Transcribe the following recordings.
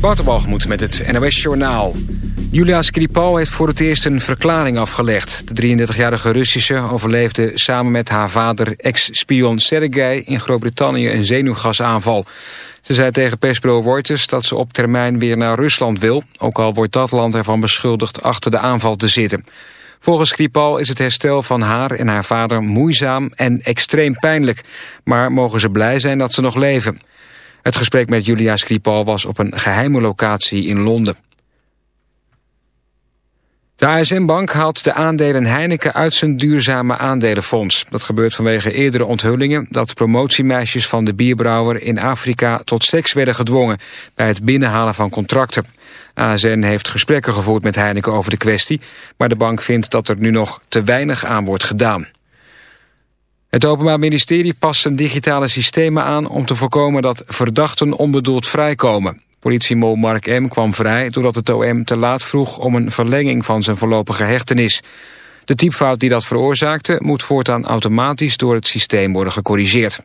Waterbalgemoed met het NOS Journaal. Julia Skripal heeft voor het eerst een verklaring afgelegd. De 33-jarige Russische overleefde samen met haar vader ex-spion Sergei in Groot-Brittannië een zenuwgasaanval. Ze zei tegen persbureau Reuters dat ze op termijn weer naar Rusland wil, ook al wordt dat land ervan beschuldigd achter de aanval te zitten. Volgens Skripal is het herstel van haar en haar vader moeizaam en extreem pijnlijk, maar mogen ze blij zijn dat ze nog leven. Het gesprek met Julia Skripal was op een geheime locatie in Londen. De ASM-bank haalt de aandelen Heineken uit zijn duurzame aandelenfonds. Dat gebeurt vanwege eerdere onthullingen dat promotiemeisjes van de bierbrouwer in Afrika tot seks werden gedwongen bij het binnenhalen van contracten. ASN heeft gesprekken gevoerd met Heineken over de kwestie, maar de bank vindt dat er nu nog te weinig aan wordt gedaan. Het Openbaar Ministerie past zijn digitale systemen aan om te voorkomen dat verdachten onbedoeld vrijkomen. Politiemol Mark M. kwam vrij doordat het OM te laat vroeg om een verlenging van zijn voorlopige hechtenis. De typfout die dat veroorzaakte moet voortaan automatisch door het systeem worden gecorrigeerd.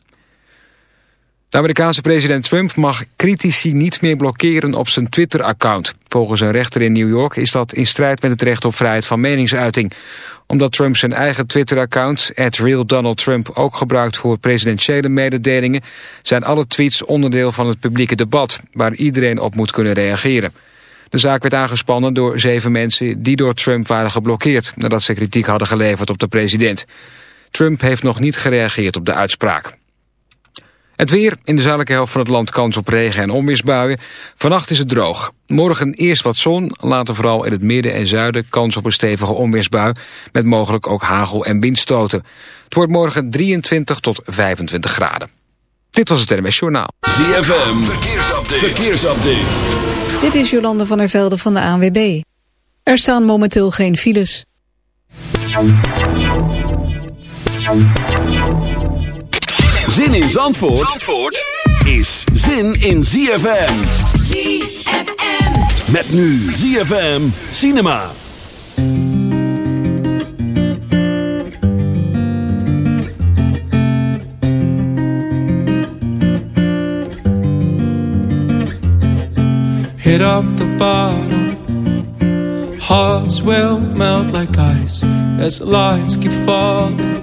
De Amerikaanse president Trump mag critici niet meer blokkeren op zijn Twitter-account. Volgens een rechter in New York is dat in strijd met het recht op vrijheid van meningsuiting. Omdat Trump zijn eigen Twitter-account, @realdonaldtrump, ook gebruikt voor presidentiële mededelingen, zijn alle tweets onderdeel van het publieke debat, waar iedereen op moet kunnen reageren. De zaak werd aangespannen door zeven mensen die door Trump waren geblokkeerd, nadat ze kritiek hadden geleverd op de president. Trump heeft nog niet gereageerd op de uitspraak. Het weer, in de zuidelijke helft van het land kans op regen en onweersbuien. Vannacht is het droog. Morgen eerst wat zon, later vooral in het midden en zuiden kans op een stevige onweersbui. Met mogelijk ook hagel en windstoten. Het wordt morgen 23 tot 25 graden. Dit was het NMS Journaal. ZFM, verkeersupdate. verkeersupdate. Dit is Jolande van der Velde van de ANWB. Er staan momenteel geen files. Zin in Zandvoort, Zandvoort is zin in ZFM. ZFM. Met nu ZFM Cinema. Hit up the bottom. Hearts will melt like ice as the lights keep falling.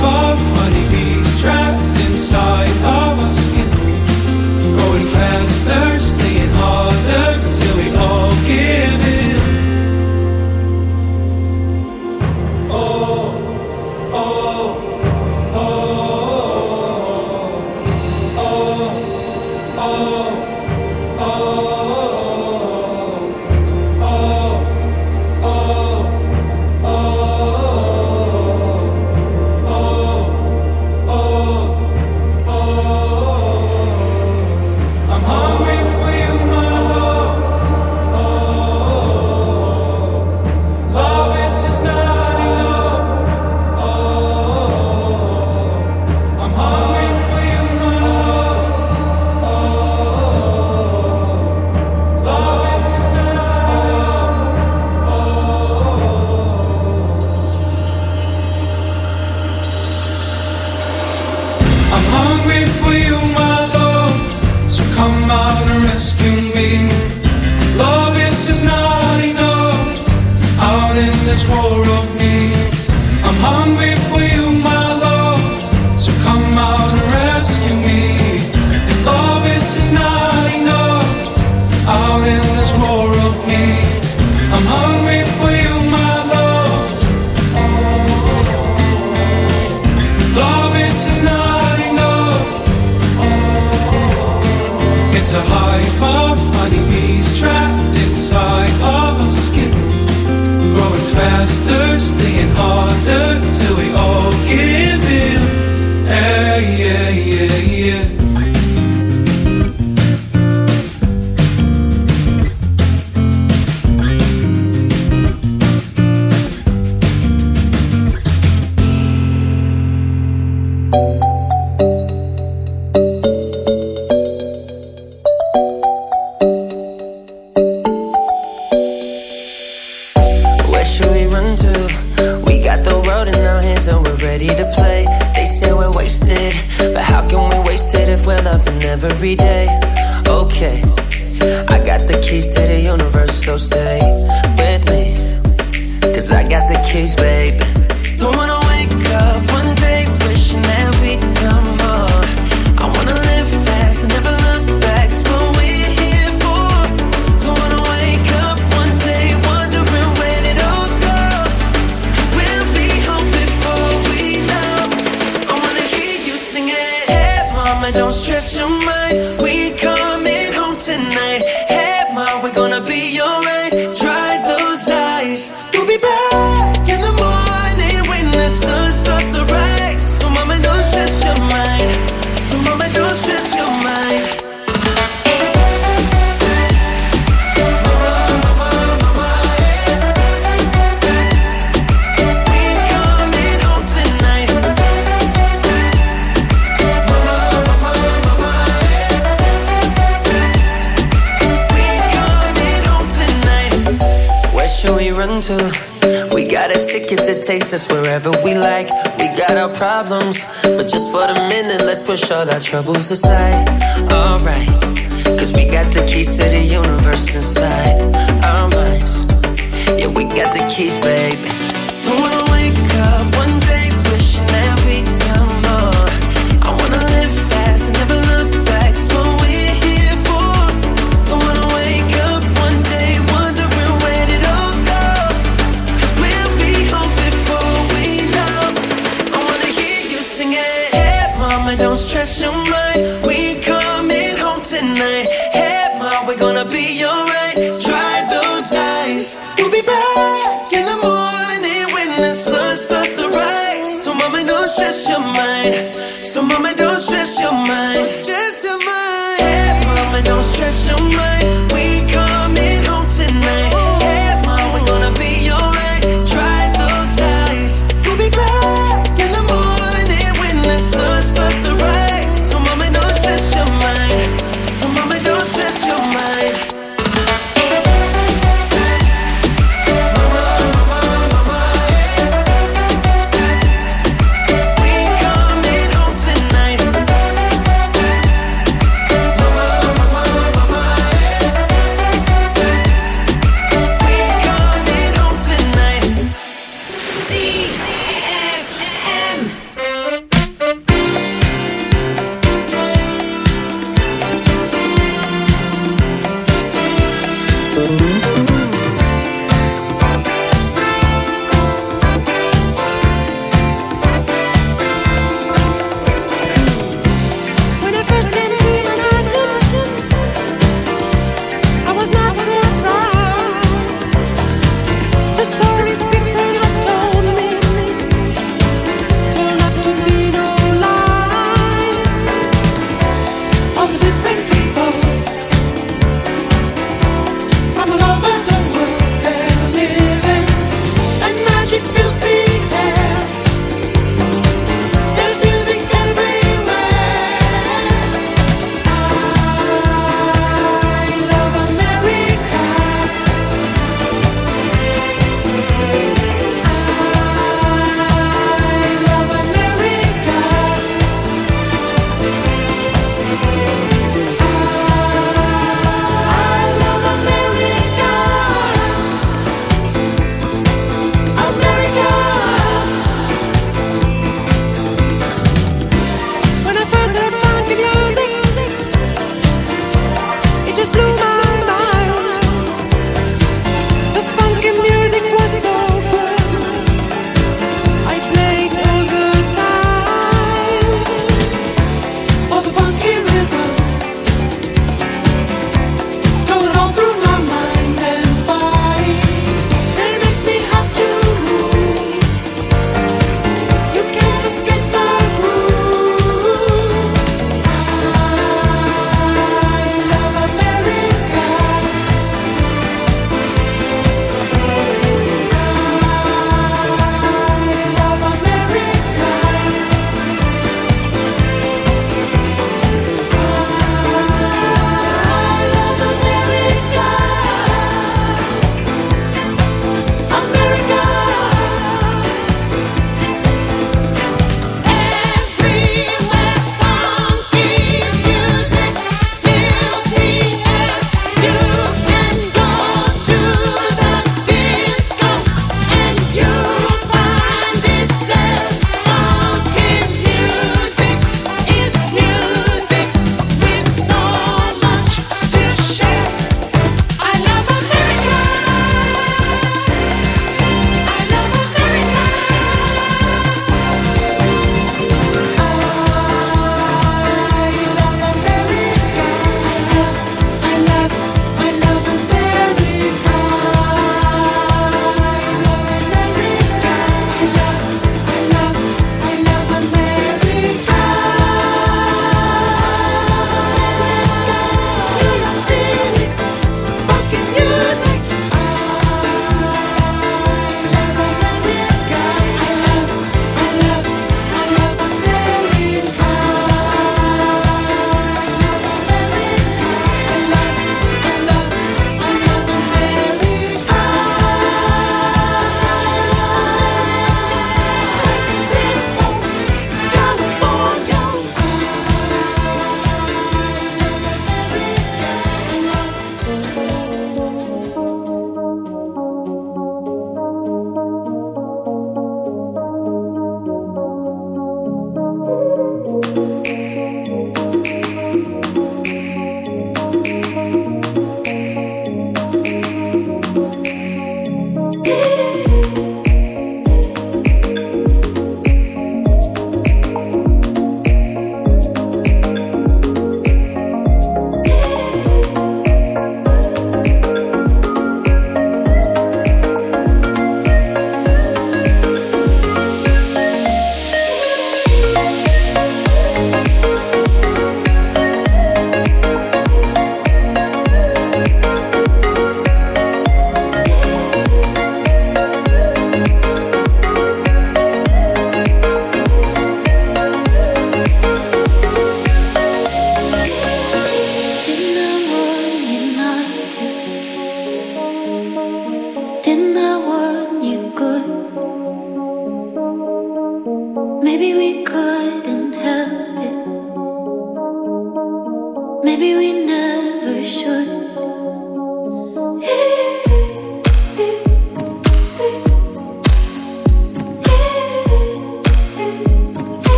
far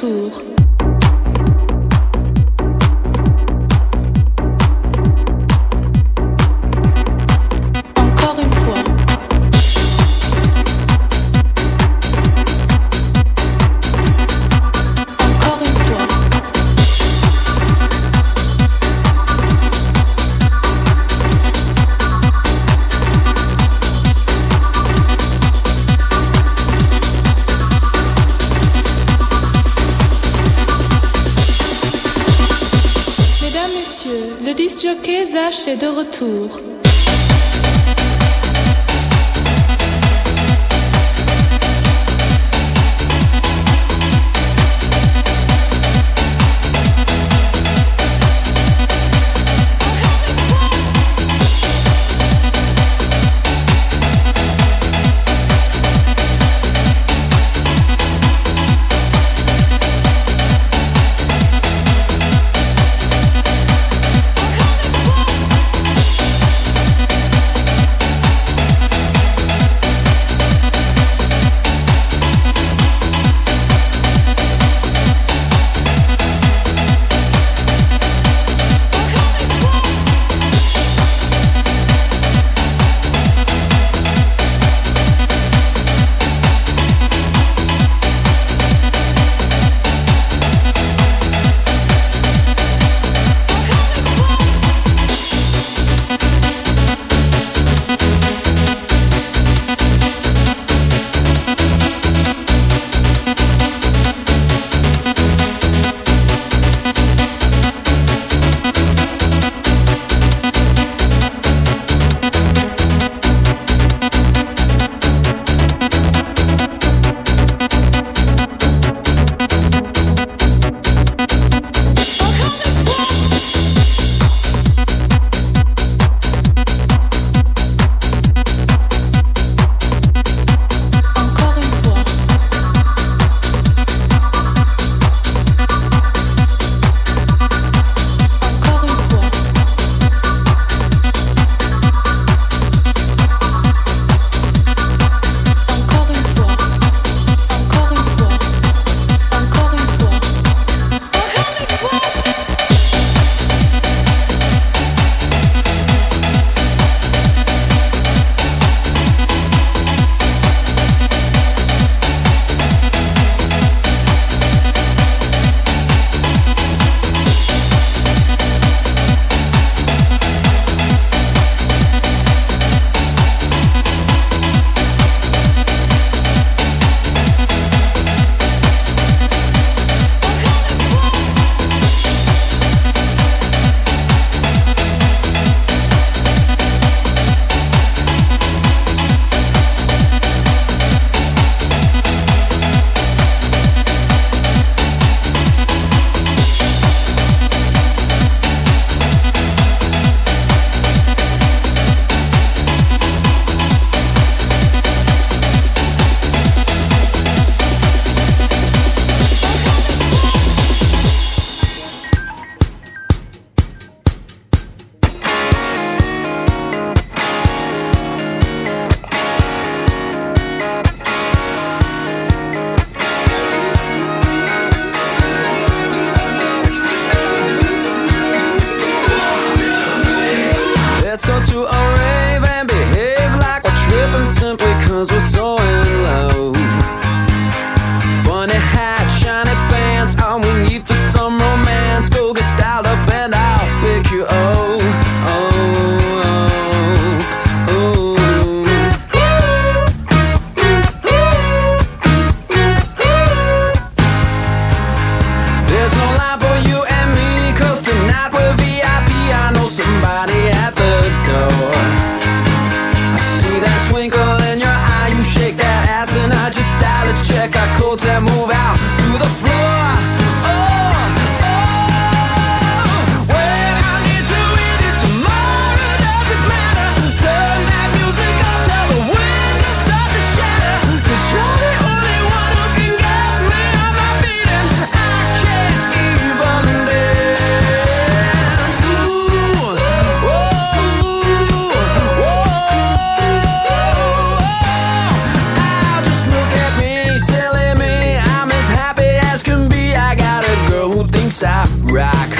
tour. Retour. est de retour. rock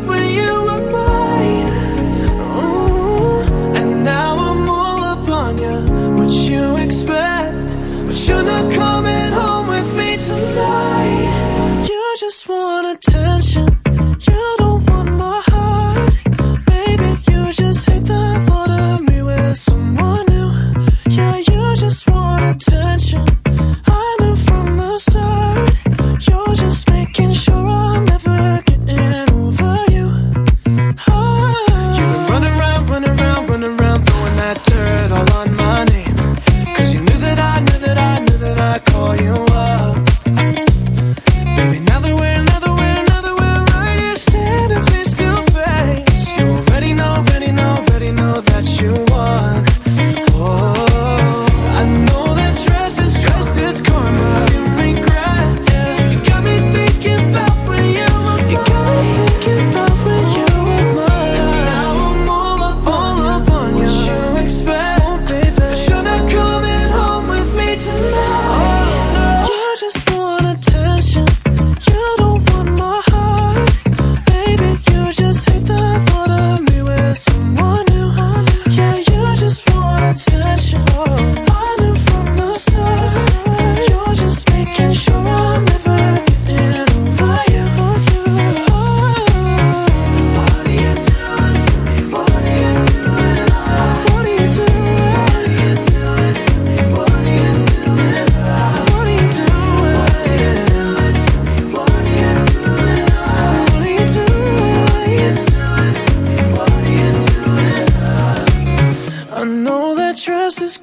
shouldn't come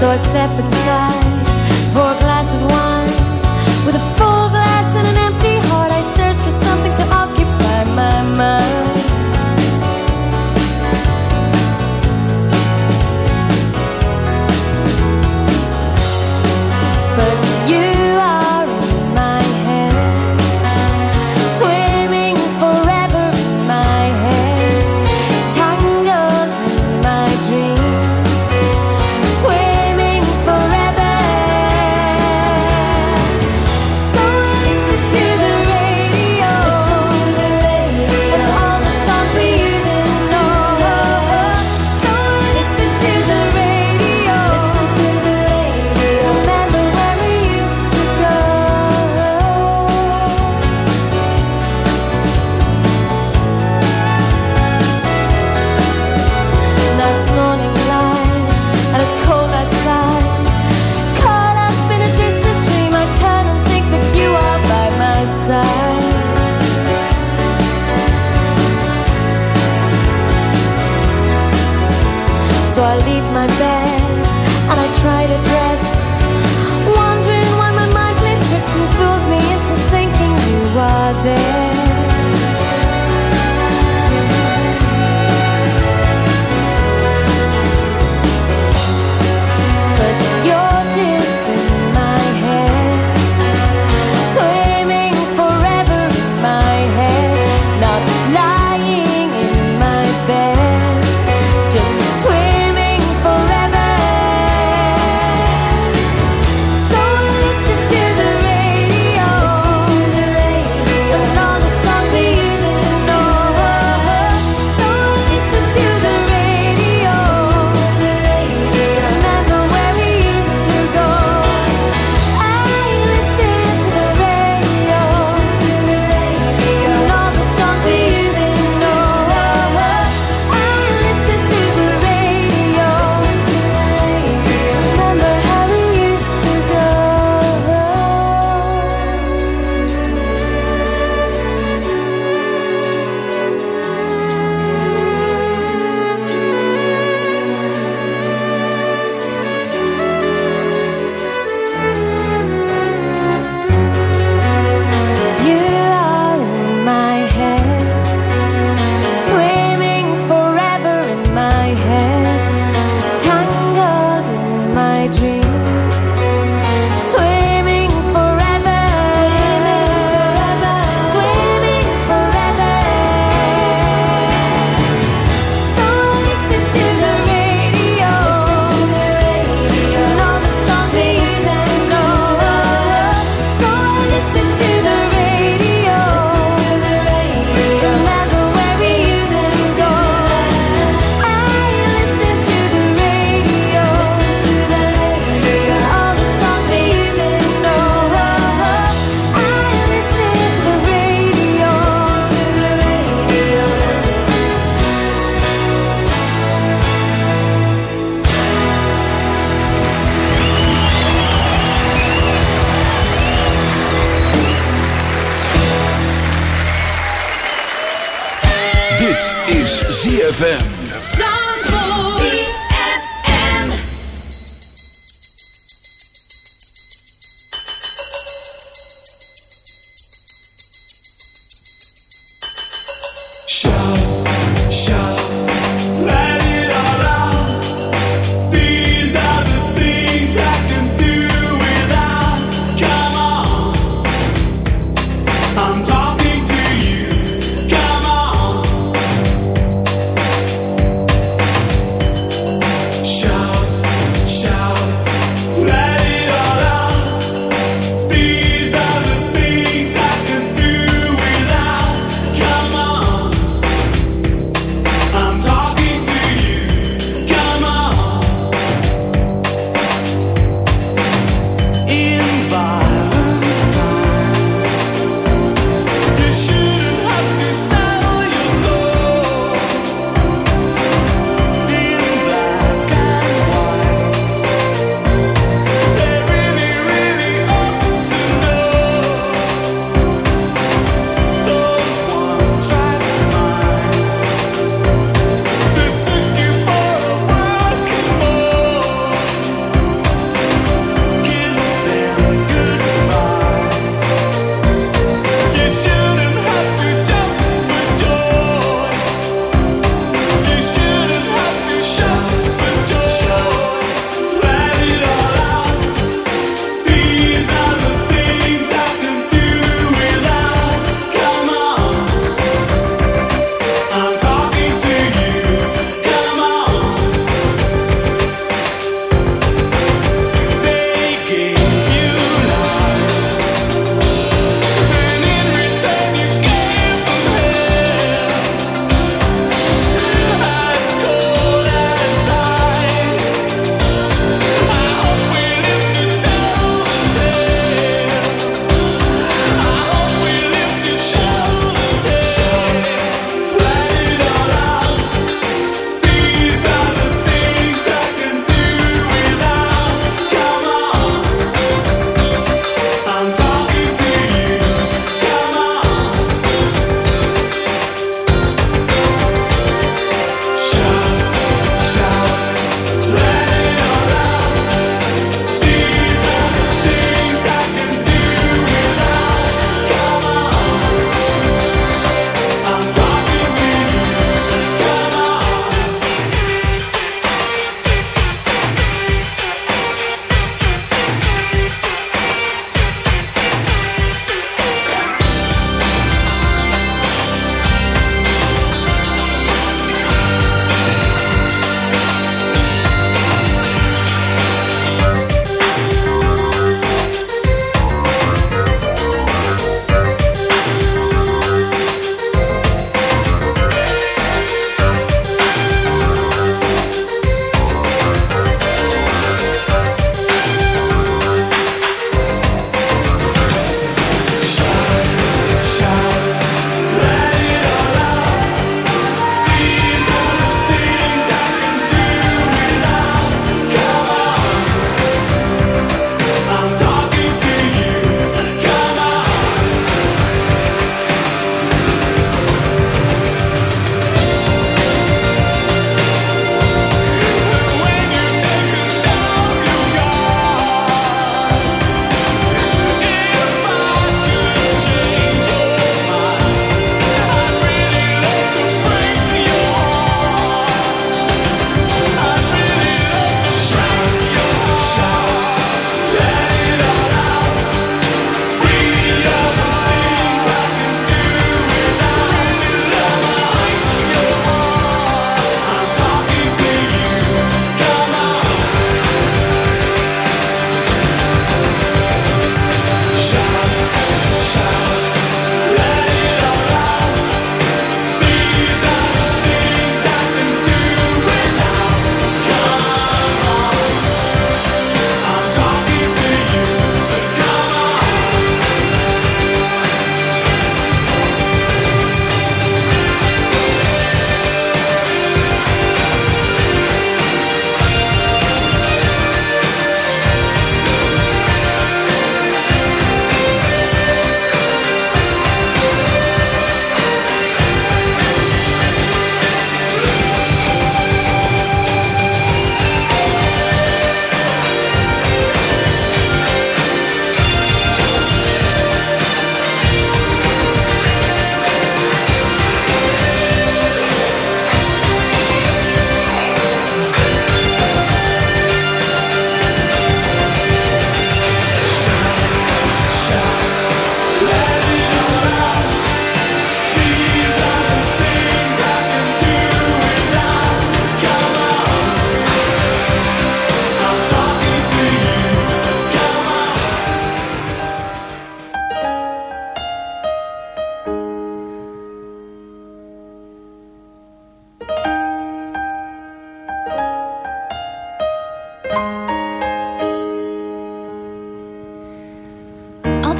So I step inside.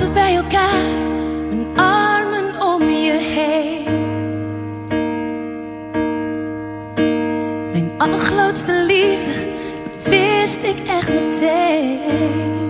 Altijd bij elkaar, mijn armen om je heen. Mijn allergrootste liefde, dat wist ik echt meteen.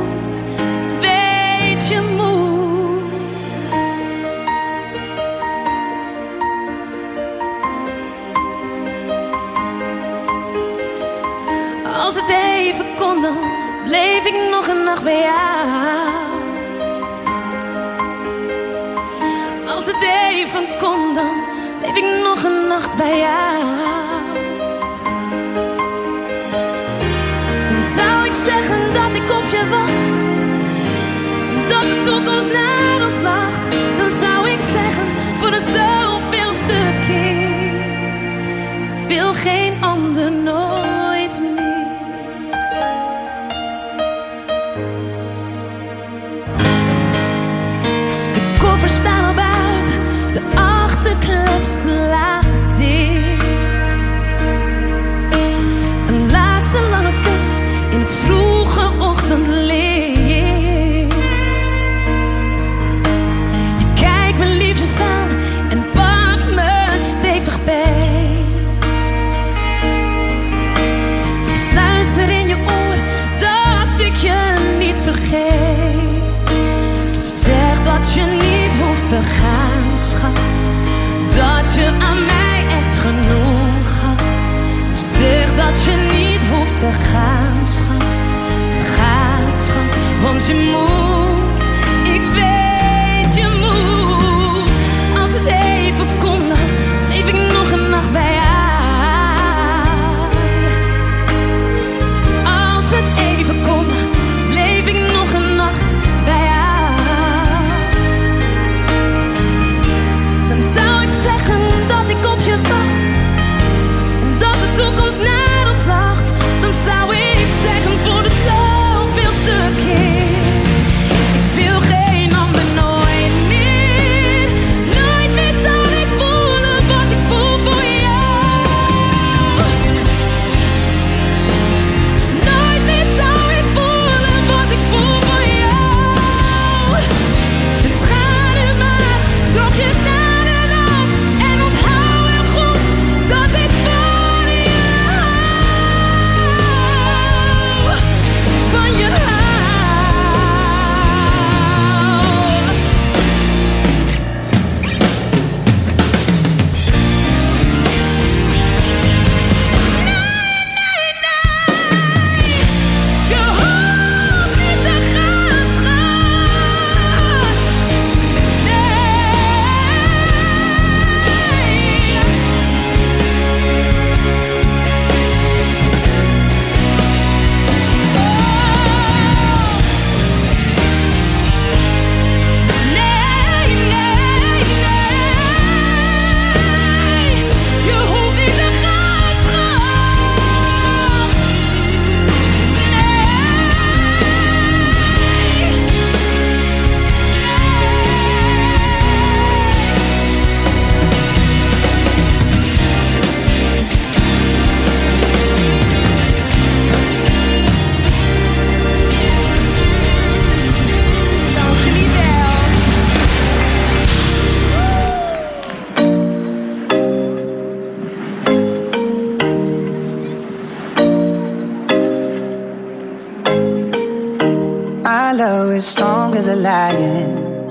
Dan bleef ik nog een nacht bij jou. Als het even kon, dan bleef ik nog een nacht bij jou. Dan zou ik zeggen dat ik op je wacht, dat de toekomst naar ons lacht. Dan zou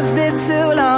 lasted too long